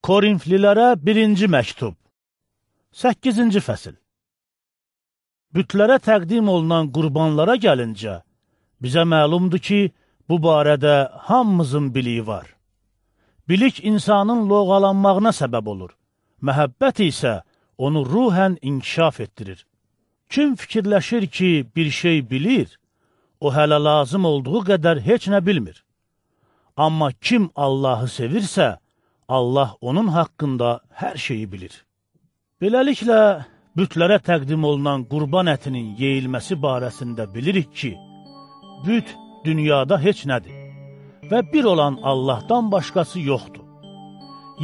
Korinflilərə birinci məktub 8-ci fəsil Bütlərə təqdim olunan qurbanlara gəlincə, bizə məlumdur ki, bu barədə hamımızın biliyi var. Bilik insanın loğalanmağına səbəb olur, məhəbbət isə onu ruhən inkişaf etdirir. Kim fikirləşir ki, bir şey bilir, o hələ lazım olduğu qədər heç nə bilmir. Amma kim Allahı sevirsə, Allah onun haqqında hər şeyi bilir. Beləliklə, bütlərə təqdim olunan qurban ətinin yeyilməsi barəsində bilirik ki, büt dünyada heç nədir və bir olan Allahdan başqası yoxdur.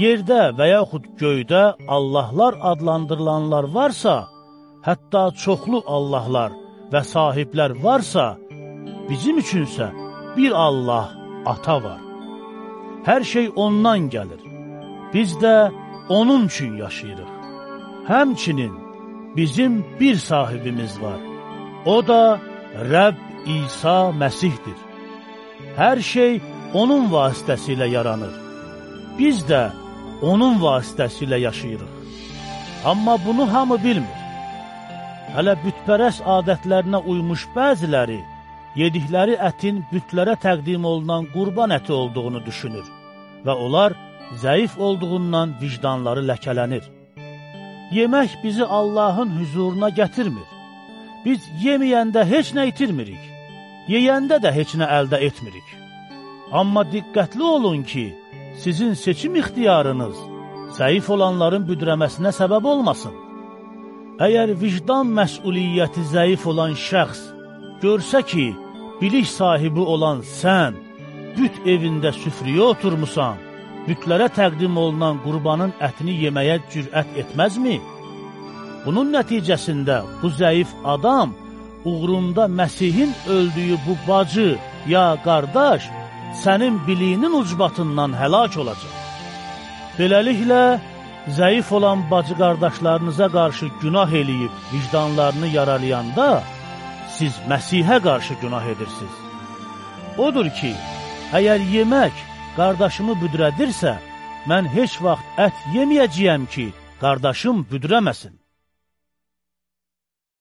Yerdə və yaxud göydə Allahlar adlandırılanlar varsa, hətta çoxlu Allahlar və sahiblər varsa, bizim üçünsə bir Allah, ata var. Hər şey ondan gəlir Biz də onun üçün yaşayırıq. Həmçinin bizim bir sahibimiz var. O da Rəbb İsa Məsihdir. Hər şey onun vasitəsilə yaranır. Biz də onun vasitəsilə yaşayırıq. Amma bunu hamı bilmir. Hələ bütpərəs adətlərinə uymuş bəziləri, yedikləri ətin bütlərə təqdim olunan qurban əti olduğunu düşünür və onlar zəif olduğundan vicdanları ləkələnir. Yemək bizi Allahın hüzuruna gətirmir. Biz yeməyəndə heç nə itirmirik, yeyəndə də heç nə əldə etmirik. Amma diqqətli olun ki, sizin seçim ixtiyarınız zəif olanların büdrəməsinə səbəb olmasın. Əgər vicdan məsuliyyəti zəif olan şəxs görsə ki, bilik sahibi olan sən büt evində süfriyə oturmusan, bütlərə təqdim olunan qurbanın ətini yeməyə cürət etməzmi? Bunun nəticəsində bu zəif adam uğrunda Məsihin öldüyü bu bacı ya qardaş sənin biliyinin ucbatından həlak olacaq. Beləliklə, zəif olan bacı qardaşlarınıza qarşı günah eləyib vicdanlarını yaralayanda, siz Məsihə qarşı günah edirsiniz. Odur ki, əgər yemək qardaşımı büdrədirsə, mən heç vaxt ət yeməyəcəyəm ki, qardaşım büdrəməsin.